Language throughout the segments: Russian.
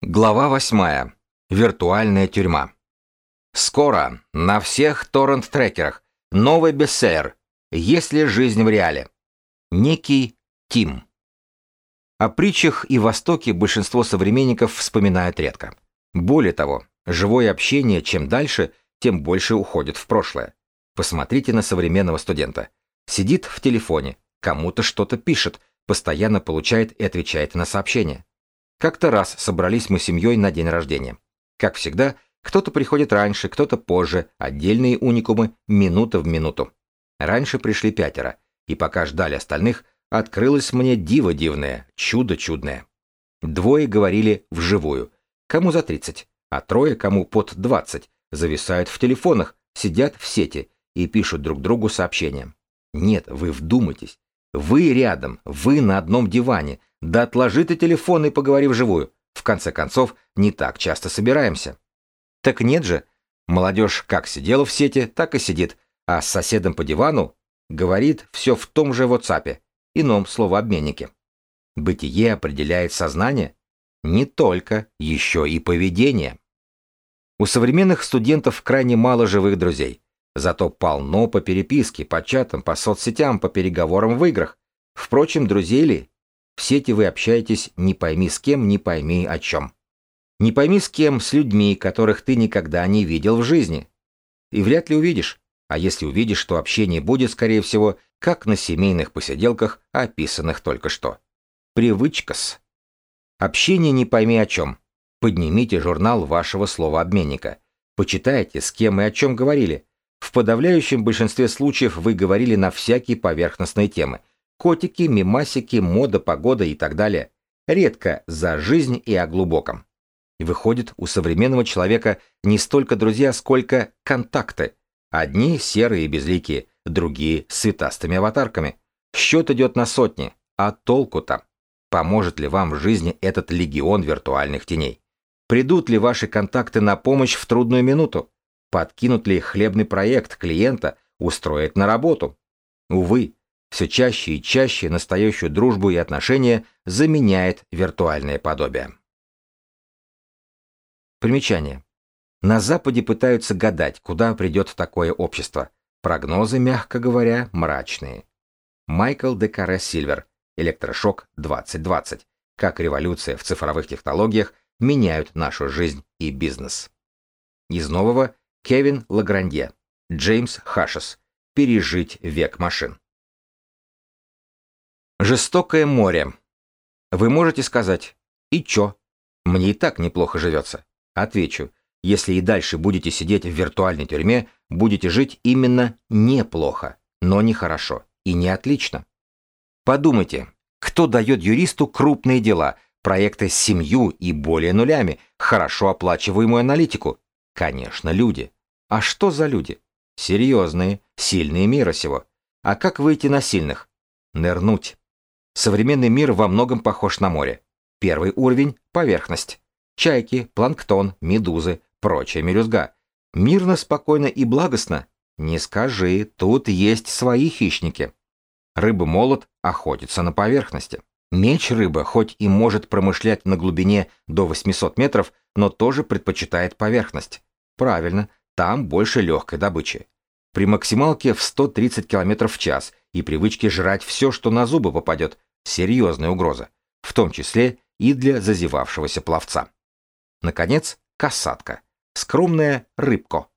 Глава 8. Виртуальная тюрьма. Скоро на всех торрент-трекерах новый бестселлер «Если жизнь в реале». Некий Тим. О притчах и Востоке большинство современников вспоминают редко. Более того, живое общение чем дальше, тем больше уходит в прошлое. Посмотрите на современного студента. Сидит в телефоне, кому-то что-то пишет, постоянно получает и отвечает на сообщения. Как-то раз собрались мы семьей на день рождения. Как всегда, кто-то приходит раньше, кто-то позже, отдельные уникумы, минута в минуту. Раньше пришли пятеро, и пока ждали остальных, открылось мне диво дивное, чудо чудное. Двое говорили вживую, кому за 30, а трое, кому под 20, зависают в телефонах, сидят в сети и пишут друг другу сообщения. Нет, вы вдумайтесь. Вы рядом, вы на одном диване, да отложи ты телефон и поговори вживую. В конце концов, не так часто собираемся. Так нет же. Молодежь как сидела в сети, так и сидит. А с соседом по дивану говорит все в том же WhatsApp, ином словообменнике. Бытие определяет сознание, не только, еще и поведение. У современных студентов крайне мало живых друзей. Зато полно по переписке, по чатам, по соцсетям, по переговорам в играх. Впрочем, друзей ли, в сети вы общаетесь не пойми с кем, не пойми о чем. Не пойми с кем, с людьми, которых ты никогда не видел в жизни. И вряд ли увидишь. А если увидишь, то общение будет, скорее всего, как на семейных посиделках, описанных только что. Привычка-с. Общение не пойми о чем. Поднимите журнал вашего слова обменника, Почитайте, с кем и о чем говорили. В подавляющем большинстве случаев вы говорили на всякие поверхностные темы, котики, мимасики, мода, погода и так далее, редко за жизнь и о глубоком. Выходит, у современного человека не столько друзья, сколько контакты. Одни серые и безликие, другие с цветастыми аватарками. Счет идет на сотни, а толку-то? Поможет ли вам в жизни этот легион виртуальных теней? Придут ли ваши контакты на помощь в трудную минуту? Подкинут ли хлебный проект клиента, устроят на работу? Увы, все чаще и чаще настоящую дружбу и отношения заменяет виртуальное подобие. Примечание. На Западе пытаются гадать, куда придет такое общество. Прогнозы, мягко говоря, мрачные. Майкл де Каре Сильвер. Электрошок 2020. Как революция в цифровых технологиях меняют нашу жизнь и бизнес. Из нового Кевин Лагранде. Джеймс Хашес. Пережить век машин. Жестокое море. Вы можете сказать «И чё? Мне и так неплохо живется». Отвечу, если и дальше будете сидеть в виртуальной тюрьме, будете жить именно неплохо, но не хорошо и не отлично. Подумайте, кто дает юристу крупные дела, проекты с семью и более нулями, хорошо оплачиваемую аналитику? Конечно, люди. А что за люди? Серьезные, сильные мира сего. А как выйти на сильных? Нырнуть. Современный мир во многом похож на море. Первый уровень – поверхность. Чайки, планктон, медузы, прочая мелюзга. Мирно, спокойно и благостно. Не скажи, тут есть свои хищники. Рыба-молот охотится на поверхности. Меч рыба хоть и может промышлять на глубине до 800 метров, но тоже предпочитает поверхность. Правильно, там больше легкой добычи. При максималке в 130 км в час и привычке жрать все, что на зубы попадет, Серьезная угроза, в том числе и для зазевавшегося пловца. Наконец, касатка. Скромная рыбко.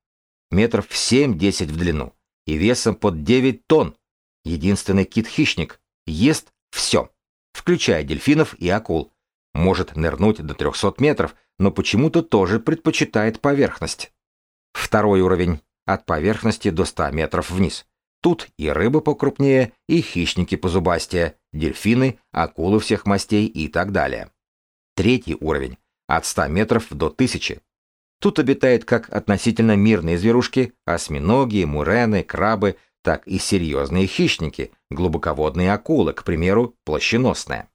Метров 7-10 в длину и весом под 9 тонн. Единственный кит-хищник. Ест все, включая дельфинов и акул. Может нырнуть до 300 метров, но почему-то тоже предпочитает поверхность. Второй уровень. От поверхности до 100 метров вниз. Тут и рыбы покрупнее, и хищники позубастее, дельфины, акулы всех мастей и так далее. Третий уровень – от 100 метров до 1000. Тут обитают как относительно мирные зверушки, осьминоги, мурены, крабы, так и серьезные хищники, глубоководные акулы, к примеру, плащеносная.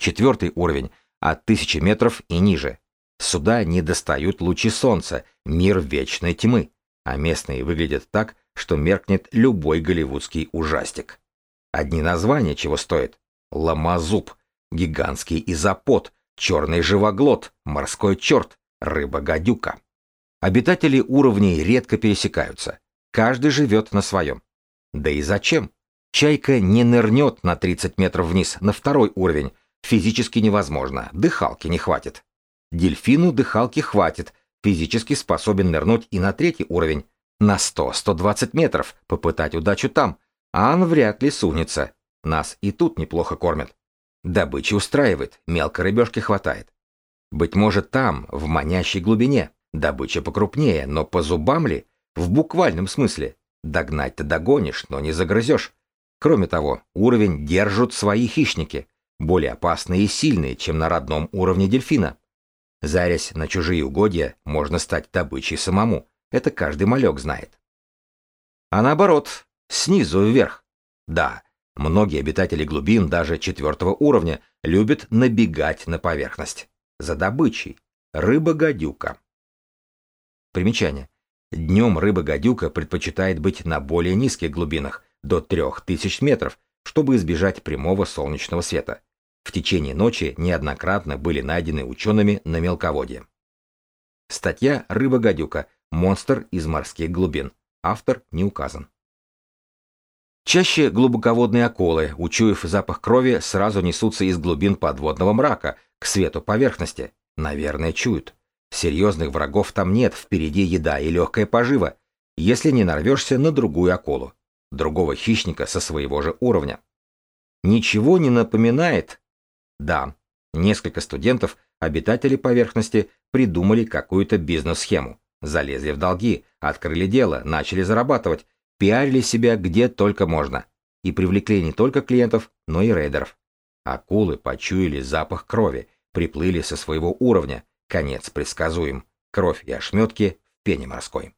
Четвертый уровень – от 1000 метров и ниже. Сюда не достают лучи солнца, мир вечной тьмы, а местные выглядят так – что меркнет любой голливудский ужастик. Одни названия чего стоят. ломазуб, гигантский изопод, черный живоглот, морской черт, рыба-гадюка. Обитатели уровней редко пересекаются. Каждый живет на своем. Да и зачем? Чайка не нырнет на 30 метров вниз, на второй уровень. Физически невозможно, дыхалки не хватит. Дельфину дыхалки хватит, физически способен нырнуть и на третий уровень на 100-120 метров, попытать удачу там. Ан вряд ли сунется. Нас и тут неплохо кормят. Добычи устраивает, мелкой рыбешки хватает. Быть может, там, в манящей глубине, добыча покрупнее, но по зубам ли? В буквальном смысле. Догнать-то догонишь, но не загрызешь. Кроме того, уровень держат свои хищники, более опасные и сильные, чем на родном уровне дельфина. Зарясь на чужие угодья, можно стать добычей самому. Это каждый малек знает. А наоборот, снизу вверх. Да, многие обитатели глубин даже четвертого уровня любят набегать на поверхность. За добычей. Рыба-гадюка. Примечание. Днем рыба-гадюка предпочитает быть на более низких глубинах, до 3000 метров, чтобы избежать прямого солнечного света. В течение ночи неоднократно были найдены учеными на мелководье. Статья «Рыба-гадюка» Монстр из морских глубин. Автор не указан. Чаще глубоководные акулы, учуяв запах крови, сразу несутся из глубин подводного мрака к свету поверхности. Наверное, чуют. Серьезных врагов там нет, впереди еда и легкая пожива. если не нарвешься на другую акулу, другого хищника со своего же уровня. Ничего не напоминает? Да, несколько студентов, обитатели поверхности, придумали какую-то бизнес-схему залезли в долги, открыли дело, начали зарабатывать, пиарили себя где только можно. И привлекли не только клиентов, но и рейдеров. Акулы почуяли запах крови, приплыли со своего уровня, конец предсказуем, кровь и ошметки в пене морской.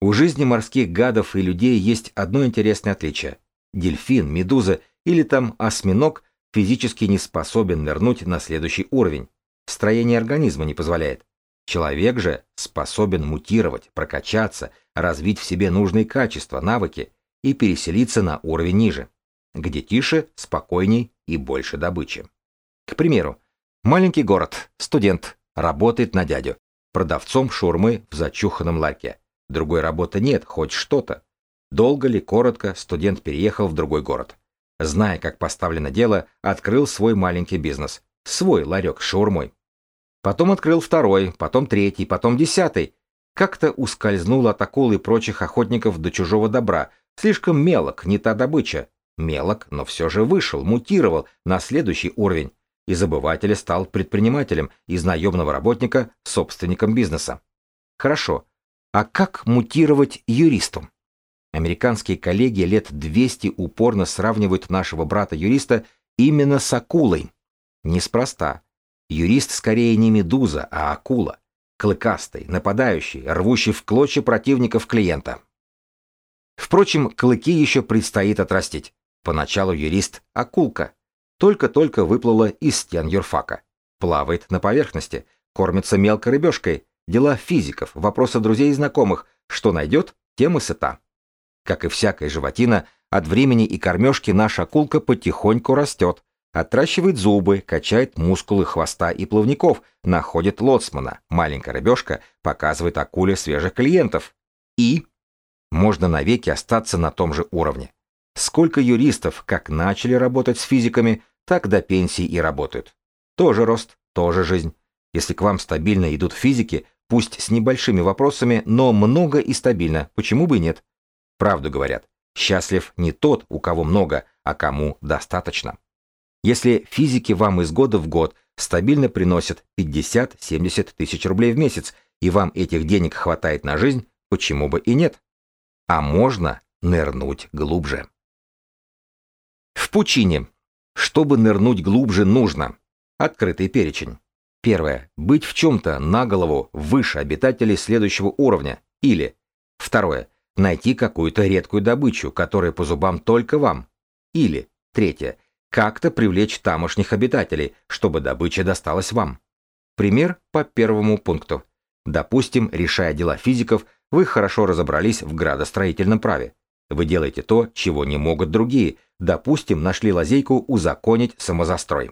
У жизни морских гадов и людей есть одно интересное отличие. Дельфин, медуза или там осьминог физически не способен нырнуть на следующий уровень. Строение организма не позволяет. Человек же способен мутировать, прокачаться, развить в себе нужные качества, навыки и переселиться на уровень ниже, где тише, спокойней и больше добычи. К примеру, маленький город, студент, работает на дядю, продавцом шурмы в зачуханном ларьке. Другой работы нет, хоть что-то. Долго ли, коротко, студент переехал в другой город. Зная, как поставлено дело, открыл свой маленький бизнес, свой ларек с шаурмой. Потом открыл второй, потом третий, потом десятый. Как-то ускользнул от акул и прочих охотников до чужого добра. Слишком мелок, не та добыча. Мелок, но все же вышел, мутировал на следующий уровень. Из обывателя стал предпринимателем, из наемного работника – собственником бизнеса. Хорошо. А как мутировать юристу? Американские коллеги лет 200 упорно сравнивают нашего брата-юриста именно с акулой. Неспроста. Юрист скорее не медуза, а акула. Клыкастый, нападающий, рвущий в клочья противников клиента. Впрочем, клыки еще предстоит отрастить. Поначалу юрист – акулка. Только-только выплыла из стен юрфака. Плавает на поверхности, кормится мелкой рыбешкой. Дела физиков, вопросы друзей и знакомых. Что найдет, тем и сыта. Как и всякая животина, от времени и кормежки наша акулка потихоньку растет, отращивает зубы, качает мускулы хвоста и плавников, находит лоцмана, маленькая рыбешка, показывает акуле свежих клиентов. И можно навеки остаться на том же уровне. Сколько юристов как начали работать с физиками, так до пенсии и работают. Тоже рост, тоже жизнь. Если к вам стабильно идут физики, пусть с небольшими вопросами, но много и стабильно, почему бы и нет? Правду говорят, счастлив не тот, у кого много, а кому достаточно если физики вам из года в год стабильно приносят 50-70 тысяч рублей в месяц, и вам этих денег хватает на жизнь, почему бы и нет? А можно нырнуть глубже. В пучине. Чтобы нырнуть глубже, нужно открытый перечень. Первое. Быть в чем-то на голову выше обитателей следующего уровня. Или. Второе. Найти какую-то редкую добычу, которая по зубам только вам. Или. Третье как-то привлечь тамошних обитателей, чтобы добыча досталась вам. Пример по первому пункту. Допустим, решая дела физиков, вы хорошо разобрались в градостроительном праве. Вы делаете то, чего не могут другие. Допустим, нашли лазейку узаконить самозастрой.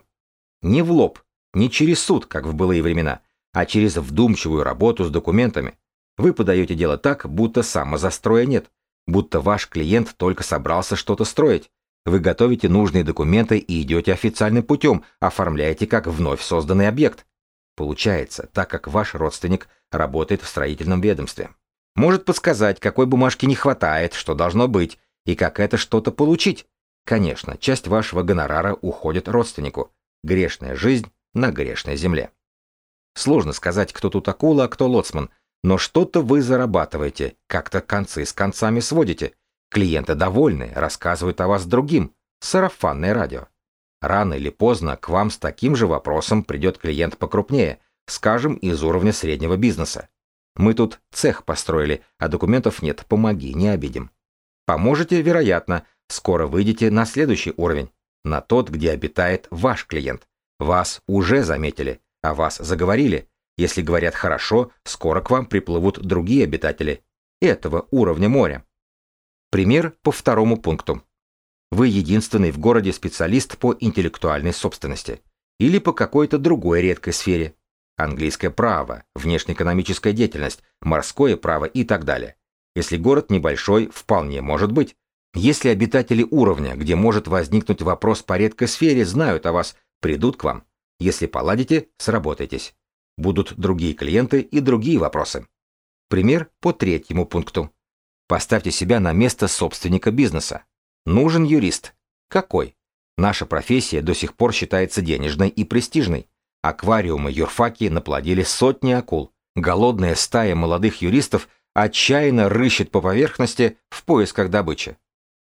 Не в лоб, не через суд, как в былые времена, а через вдумчивую работу с документами. Вы подаете дело так, будто самозастроя нет, будто ваш клиент только собрался что-то строить, вы готовите нужные документы и идете официальным путем, оформляете как вновь созданный объект. Получается, так как ваш родственник работает в строительном ведомстве. Может подсказать, какой бумажки не хватает, что должно быть, и как это что-то получить. Конечно, часть вашего гонорара уходит родственнику. Грешная жизнь на грешной земле. Сложно сказать, кто тут акула, а кто лоцман, но что-то вы зарабатываете, как-то концы с концами сводите – Клиенты довольны, рассказывают о вас другим. Сарафанное радио. Рано или поздно к вам с таким же вопросом придет клиент покрупнее, скажем, из уровня среднего бизнеса. Мы тут цех построили, а документов нет, помоги, не обидим. Поможете, вероятно, скоро выйдете на следующий уровень, на тот, где обитает ваш клиент. Вас уже заметили, а вас заговорили. Если говорят хорошо, скоро к вам приплывут другие обитатели этого уровня моря. Пример по второму пункту. Вы единственный в городе специалист по интеллектуальной собственности или по какой-то другой редкой сфере. Английское право, внешнеэкономическая деятельность, морское право и так далее. Если город небольшой, вполне может быть. Если обитатели уровня, где может возникнуть вопрос по редкой сфере, знают о вас, придут к вам. Если поладите, сработаетесь. Будут другие клиенты и другие вопросы. Пример по третьему пункту. Поставьте себя на место собственника бизнеса. Нужен юрист. Какой? Наша профессия до сих пор считается денежной и престижной. Аквариумы юрфаки наплодили сотни акул. Голодная стая молодых юристов отчаянно рыщет по поверхности в поисках добычи.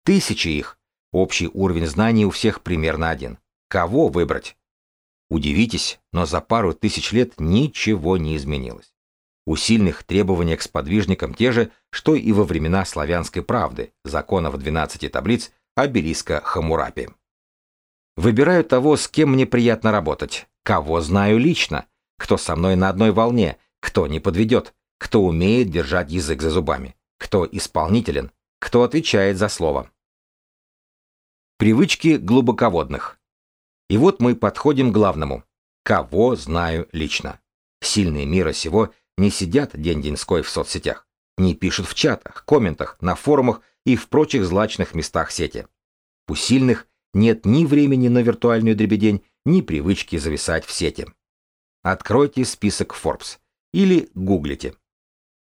Тысячи их. Общий уровень знаний у всех примерно один. Кого выбрать? Удивитесь, но за пару тысяч лет ничего не изменилось усильных требованиях с подвижником те же, что и во времена славянской правды, законов в 12 таблиц, обелиска Хамурапи. Выбираю того, с кем мне приятно работать, кого знаю лично, кто со мной на одной волне, кто не подведет, кто умеет держать язык за зубами, кто исполнителен, кто отвечает за слово. Привычки глубоководных. И вот мы подходим к главному. Кого знаю лично. Сильные мира сего – не сидят день-деньской в соцсетях, не пишут в чатах, комментах, на форумах и в прочих злачных местах сети. У сильных нет ни времени на виртуальную дребедень, ни привычки зависать в сети. Откройте список Forbes или гуглите.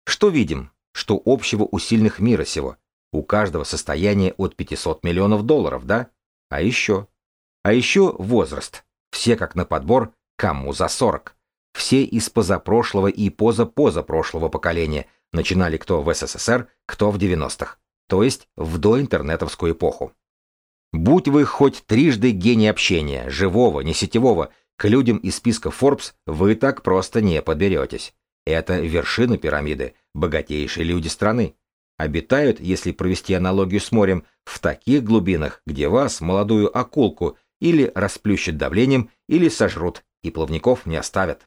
Что видим? Что общего у сильных мира сего? У каждого состояние от 500 миллионов долларов, да? А еще? А еще возраст. Все как на подбор, кому за 40. Все из позапрошлого и позапозапрошлого поколения начинали кто в СССР, кто в 90-х, то есть в доинтернетовскую эпоху. Будь вы хоть трижды гений общения, живого, не сетевого, к людям из списка Forbes вы так просто не подберетесь. Это вершина пирамиды, богатейшие люди страны. Обитают, если провести аналогию с морем, в таких глубинах, где вас, молодую акулку, или расплющат давлением, или сожрут, и плавников не оставят.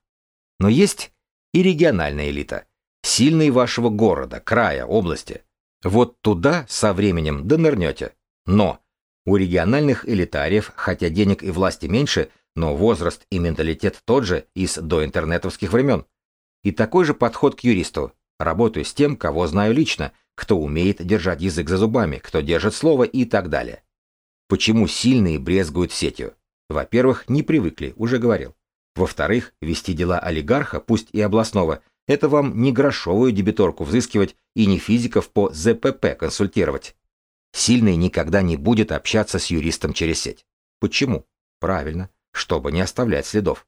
Но есть и региональная элита, сильные вашего города, края, области. Вот туда со временем донырнете. Но у региональных элитариев, хотя денег и власти меньше, но возраст и менталитет тот же из доинтернетовских времен. И такой же подход к юристу. Работаю с тем, кого знаю лично, кто умеет держать язык за зубами, кто держит слово и так далее. Почему сильные брезгуют сетью? Во-первых, не привыкли, уже говорил. Во-вторых, вести дела олигарха, пусть и областного, это вам не грошовую дебиторку взыскивать и не физиков по ЗПП консультировать. Сильный никогда не будет общаться с юристом через сеть. Почему? Правильно, чтобы не оставлять следов.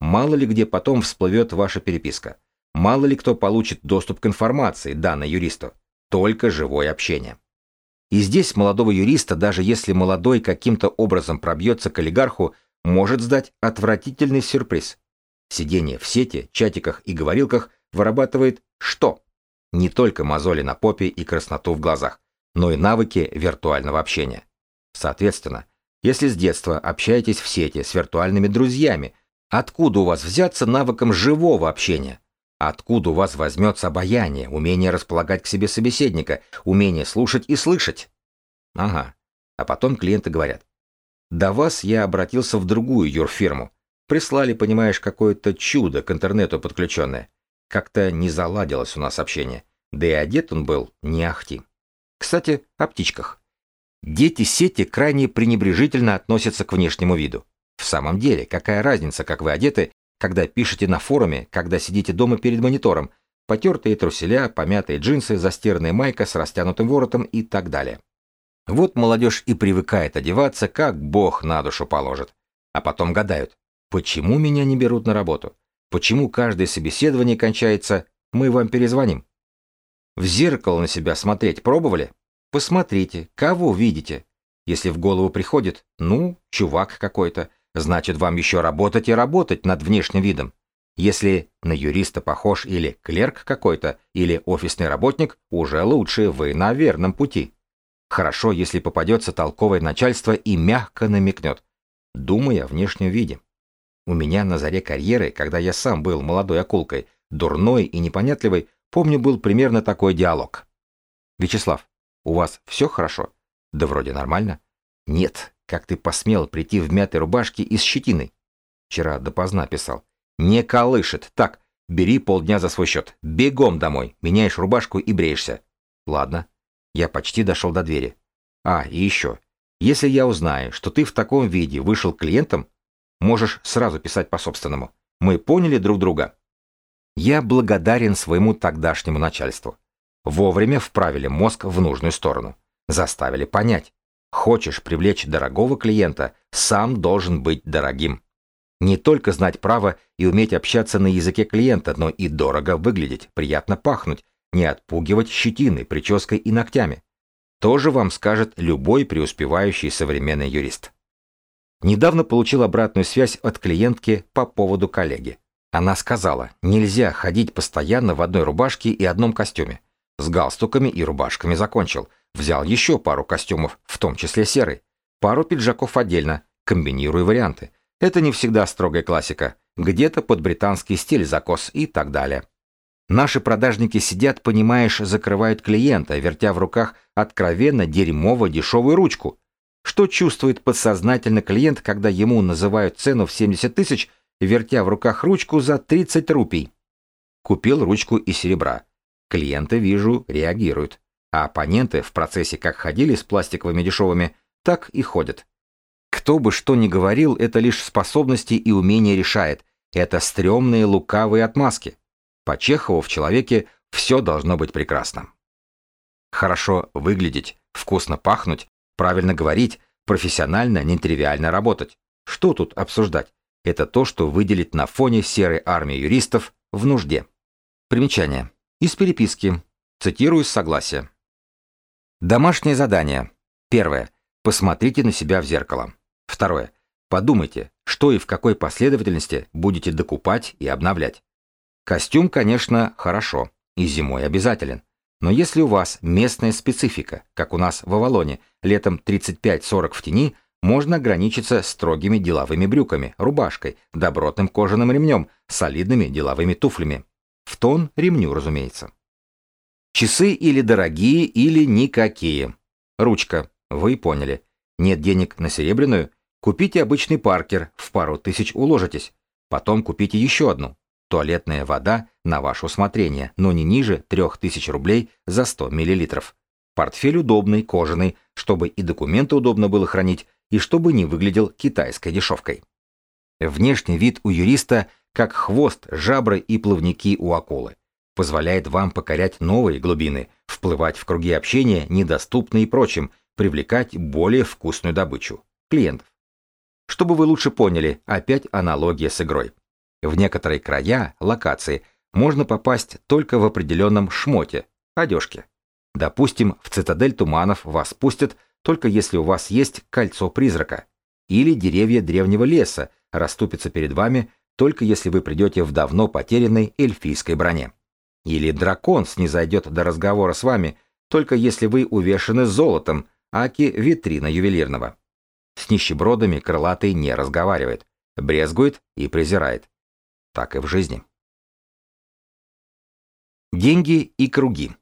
Мало ли где потом всплывет ваша переписка. Мало ли кто получит доступ к информации, данной юристу. Только живое общение. И здесь молодого юриста, даже если молодой каким-то образом пробьется к олигарху, может сдать отвратительный сюрприз. Сидение в сети, чатиках и говорилках вырабатывает что? Не только мозоли на попе и красноту в глазах, но и навыки виртуального общения. Соответственно, если с детства общаетесь в сети с виртуальными друзьями, откуда у вас взяться навыком живого общения? Откуда у вас возьмется обаяние, умение располагать к себе собеседника, умение слушать и слышать? Ага. А потом клиенты говорят, до вас я обратился в другую юрфирму. Прислали, понимаешь, какое-то чудо к интернету подключенное. Как-то не заладилось у нас общение. Да и одет он был не ахти. Кстати, о птичках. Дети сети крайне пренебрежительно относятся к внешнему виду. В самом деле, какая разница, как вы одеты, когда пишете на форуме, когда сидите дома перед монитором, потертые труселя, помятые джинсы, застиранная майка с растянутым воротом и так далее. Вот молодежь и привыкает одеваться, как бог на душу положит. А потом гадают, почему меня не берут на работу? Почему каждое собеседование кончается «мы вам перезвоним»? В зеркало на себя смотреть пробовали? Посмотрите, кого видите. Если в голову приходит «ну, чувак какой-то», значит вам еще работать и работать над внешним видом. Если на юриста похож или клерк какой-то, или офисный работник, уже лучше вы на верном пути. Хорошо, если попадется толковое начальство и мягко намекнет. думая о внешнем виде. У меня на заре карьеры, когда я сам был молодой акулкой, дурной и непонятливой, помню, был примерно такой диалог. «Вячеслав, у вас все хорошо?» «Да вроде нормально». «Нет, как ты посмел прийти в мятой рубашке и с щетиной?» Вчера допоздна писал. «Не колышет. Так, бери полдня за свой счет. Бегом домой. Меняешь рубашку и бреешься». «Ладно», я почти дошел до двери. А, и еще. Если я узнаю, что ты в таком виде вышел клиентом, можешь сразу писать по-собственному. Мы поняли друг друга. Я благодарен своему тогдашнему начальству. Вовремя вправили мозг в нужную сторону. Заставили понять. Хочешь привлечь дорогого клиента, сам должен быть дорогим. Не только знать право и уметь общаться на языке клиента, но и дорого выглядеть, приятно пахнуть, не отпугивать щетиной, прической и ногтями. Тоже вам скажет любой преуспевающий современный юрист. Недавно получил обратную связь от клиентки по поводу коллеги. Она сказала, нельзя ходить постоянно в одной рубашке и одном костюме. С галстуками и рубашками закончил. Взял еще пару костюмов, в том числе серый. Пару пиджаков отдельно, комбинируя варианты. Это не всегда строгая классика. Где-то под британский стиль закос и так далее. Наши продажники сидят, понимаешь, закрывают клиента, а вертя в руках откровенно дерьмово дешевую ручку. Что чувствует подсознательно клиент, когда ему называют цену в 70 тысяч, вертя в руках ручку за 30 рупий? Купил ручку и серебра. Клиенты, вижу, реагируют. А оппоненты в процессе как ходили с пластиковыми дешевыми, так и ходят. Кто бы что ни говорил, это лишь способности и умения решает. Это стрёмные лукавые отмазки. По Чехову в человеке все должно быть прекрасным, Хорошо выглядеть, вкусно пахнуть, правильно говорить, профессионально, нетривиально работать. Что тут обсуждать? Это то, что выделит на фоне серой армии юристов в нужде. Примечание. Из переписки. Цитирую с согласия. Домашнее задание. Первое. Посмотрите на себя в зеркало. Второе. Подумайте, что и в какой последовательности будете докупать и обновлять. Костюм, конечно, хорошо, и зимой обязателен. Но если у вас местная специфика, как у нас в Авалоне, летом 35-40 в тени, можно ограничиться строгими деловыми брюками, рубашкой, добротным кожаным ремнем, солидными деловыми туфлями. В тон ремню, разумеется. Часы или дорогие, или никакие. Ручка, вы поняли. Нет денег на серебряную? Купите обычный паркер, в пару тысяч уложитесь. Потом купите еще одну, туалетная вода на ваше усмотрение, но не ниже 3000 рублей за 100 мл. Портфель удобный, кожаный, чтобы и документы удобно было хранить, и чтобы не выглядел китайской дешевкой. Внешний вид у юриста как хвост, жабры и плавники у акулы. Позволяет вам покорять новые глубины, вплывать в круги общения, недоступные прочим, привлекать более вкусную добычу – клиентов. Чтобы вы лучше поняли, опять аналогия с игрой. В некоторые края, локации, можно попасть только в определенном шмоте, одежке. Допустим, в цитадель туманов вас пустят только если у вас есть кольцо призрака. Или деревья древнего леса расступятся перед вами только если вы придете в давно потерянной эльфийской броне. Или дракон снизойдет до разговора с вами, только если вы увешаны золотом, аки витрина ювелирного. С нищебродами крылатый не разговаривает, брезгует и презирает так и в жизни. Деньги и круги.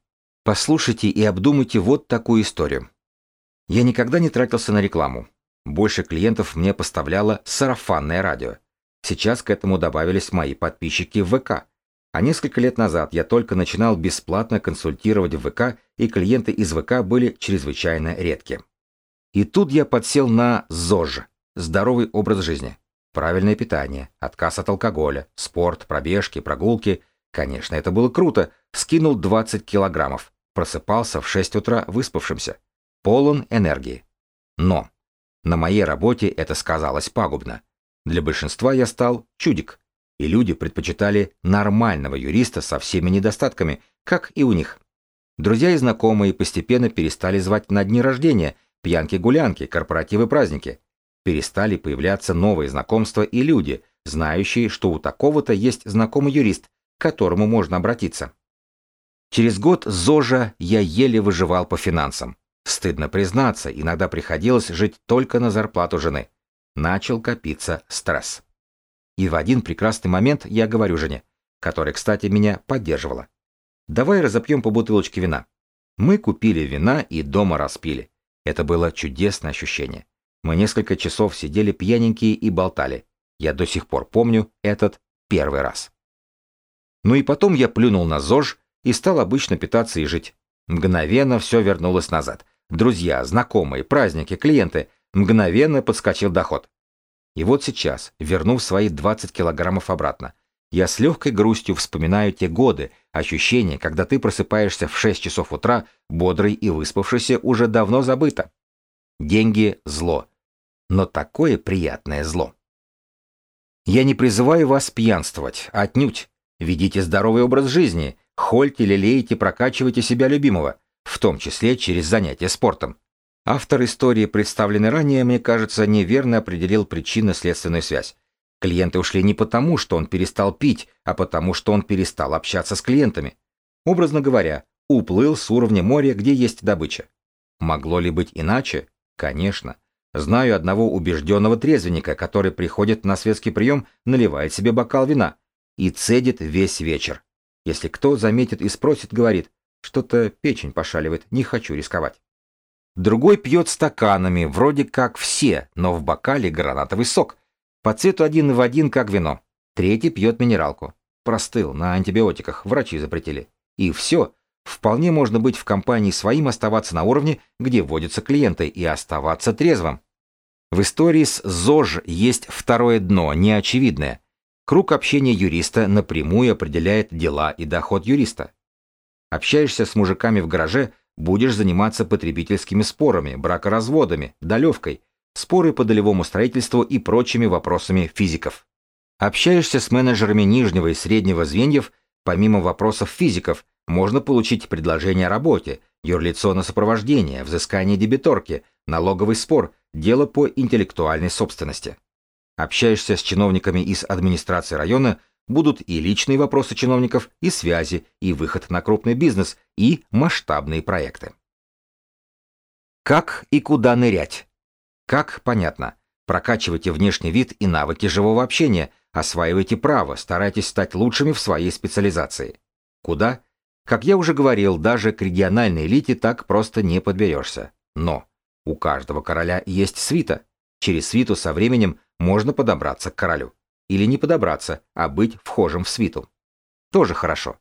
Послушайте и обдумайте вот такую историю. Я никогда не тратился на рекламу. Больше клиентов мне поставляло сарафанное радио. Сейчас к этому добавились мои подписчики в ВК. А несколько лет назад я только начинал бесплатно консультировать в ВК, и клиенты из ВК были чрезвычайно редки. И тут я подсел на ЗОЖ – здоровый образ жизни – правильное питание, отказ от алкоголя, спорт, пробежки, прогулки. Конечно, это было круто. Скинул 20 килограммов. Просыпался в 6 утра выспавшимся. Полон энергии. Но на моей работе это сказалось пагубно. Для большинства я стал чудик. И люди предпочитали нормального юриста со всеми недостатками, как и у них. Друзья и знакомые постепенно перестали звать на дни рождения, пьянки-гулянки, корпоративы-праздники перестали появляться новые знакомства и люди, знающие, что у такого-то есть знакомый юрист, к которому можно обратиться. Через год ЗОЖа я еле выживал по финансам. Стыдно признаться, иногда приходилось жить только на зарплату жены. Начал копиться стресс. И в один прекрасный момент я говорю жене, которая, кстати, меня поддерживала. «Давай разопьем по бутылочке вина». Мы купили вина и дома распили. Это было чудесное ощущение. Мы несколько часов сидели пьяненькие и болтали. Я до сих пор помню этот первый раз. Ну и потом я плюнул на ЗОЖ и стал обычно питаться и жить. Мгновенно все вернулось назад. Друзья, знакомые, праздники, клиенты. Мгновенно подскочил доход. И вот сейчас, вернув свои 20 килограммов обратно, я с легкой грустью вспоминаю те годы, ощущение, когда ты просыпаешься в 6 часов утра, бодрый и выспавшийся, уже давно забыто. Деньги – зло но такое приятное зло. Я не призываю вас пьянствовать, отнюдь. Ведите здоровый образ жизни, хольте, лелеете, прокачивайте себя любимого, в том числе через занятия спортом. Автор истории, представленной ранее, мне кажется, неверно определил причинно-следственную связь. Клиенты ушли не потому, что он перестал пить, а потому, что он перестал общаться с клиентами. Образно говоря, уплыл с уровня моря, где есть добыча. Могло ли быть иначе? Конечно. Знаю одного убежденного трезвенника, который приходит на светский прием, наливает себе бокал вина и цедит весь вечер. Если кто заметит и спросит, говорит, что-то печень пошаливает, не хочу рисковать. Другой пьет стаканами, вроде как все, но в бокале гранатовый сок. По цвету один в один, как вино. Третий пьет минералку. Простыл, на антибиотиках, врачи запретили. И все, Вполне можно быть в компании своим, оставаться на уровне, где вводятся клиенты, и оставаться трезвым. В истории с ЗОЖ есть второе дно, неочевидное. Круг общения юриста напрямую определяет дела и доход юриста. Общаешься с мужиками в гараже, будешь заниматься потребительскими спорами, бракоразводами, долевкой, споры по долевому строительству и прочими вопросами физиков. Общаешься с менеджерами нижнего и среднего звеньев, помимо вопросов физиков, можно получить предложение о работе, юрлицо на сопровождение, взыскание дебиторки, налоговый спор, дело по интеллектуальной собственности. Общаешься с чиновниками из администрации района, будут и личные вопросы чиновников, и связи, и выход на крупный бизнес, и масштабные проекты. Как и куда нырять? Как понятно. Прокачивайте внешний вид и навыки живого общения, осваивайте право, старайтесь стать лучшими в своей специализации. Куда? Как я уже говорил, даже к региональной элите так просто не подберешься. Но у каждого короля есть свита. Через свиту со временем можно подобраться к королю. Или не подобраться, а быть вхожим в свиту. Тоже хорошо.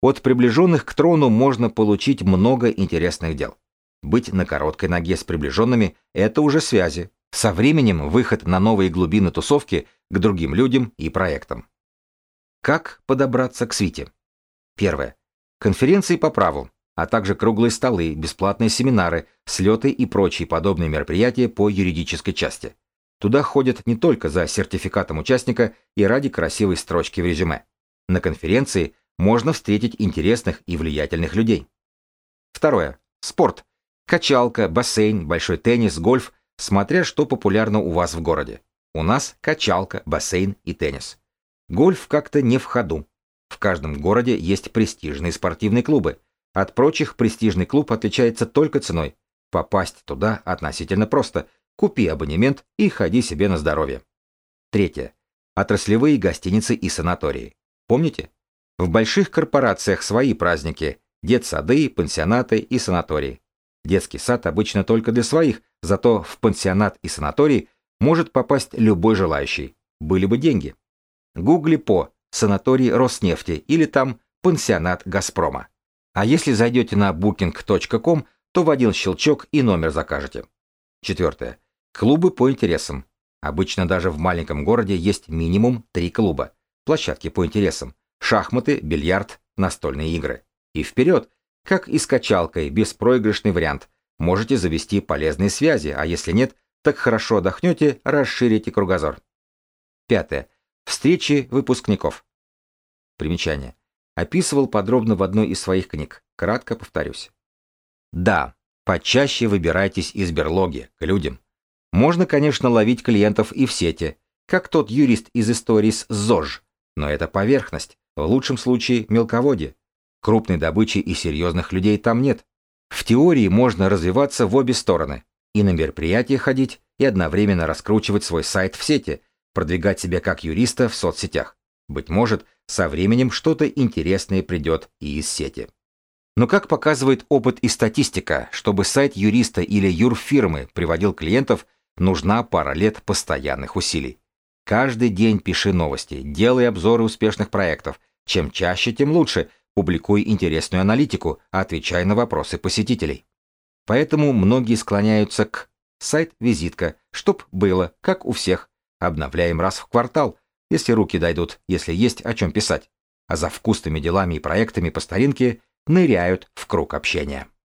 От приближенных к трону можно получить много интересных дел. Быть на короткой ноге с приближенными – это уже связи. Со временем выход на новые глубины тусовки к другим людям и проектам. Как подобраться к свите? Первое конференции по праву, а также круглые столы, бесплатные семинары, слеты и прочие подобные мероприятия по юридической части. Туда ходят не только за сертификатом участника и ради красивой строчки в резюме. На конференции можно встретить интересных и влиятельных людей. Второе. Спорт. Качалка, бассейн, большой теннис, гольф, смотря что популярно у вас в городе. У нас качалка, бассейн и теннис. Гольф как-то не в ходу, в каждом городе есть престижные спортивные клубы. От прочих престижный клуб отличается только ценой. Попасть туда относительно просто. Купи абонемент и ходи себе на здоровье. Третье. Отраслевые гостиницы и санатории. Помните? В больших корпорациях свои праздники. Детсады, пансионаты и санатории. Детский сад обычно только для своих, зато в пансионат и санаторий может попасть любой желающий. Были бы деньги. Гугли по санаторий Роснефти или там пансионат Газпрома. А если зайдете на booking.com, то в один щелчок и номер закажете. Четвертое. Клубы по интересам. Обычно даже в маленьком городе есть минимум три клуба. Площадки по интересам. Шахматы, бильярд, настольные игры. И вперед! Как и с качалкой, беспроигрышный вариант. Можете завести полезные связи, а если нет, так хорошо отдохнете, расширите кругозор. Пятое. Встречи выпускников. Примечание. Описывал подробно в одной из своих книг. Кратко повторюсь. Да, почаще выбирайтесь из берлоги, к людям. Можно, конечно, ловить клиентов и в сети, как тот юрист из истории с ЗОЖ, но это поверхность, в лучшем случае мелководье. Крупной добычи и серьезных людей там нет. В теории можно развиваться в обе стороны, и на мероприятия ходить, и одновременно раскручивать свой сайт в сети – продвигать себя как юриста в соцсетях. Быть может, со временем что-то интересное придет и из сети. Но как показывает опыт и статистика, чтобы сайт юриста или юрфирмы приводил клиентов, нужна пара лет постоянных усилий. Каждый день пиши новости, делай обзоры успешных проектов. Чем чаще, тем лучше. Публикуй интересную аналитику, отвечай на вопросы посетителей. Поэтому многие склоняются к сайт-визитка, чтоб было, как у всех, Обновляем раз в квартал, если руки дойдут, если есть о чем писать. А за вкусными делами и проектами по старинке ныряют в круг общения.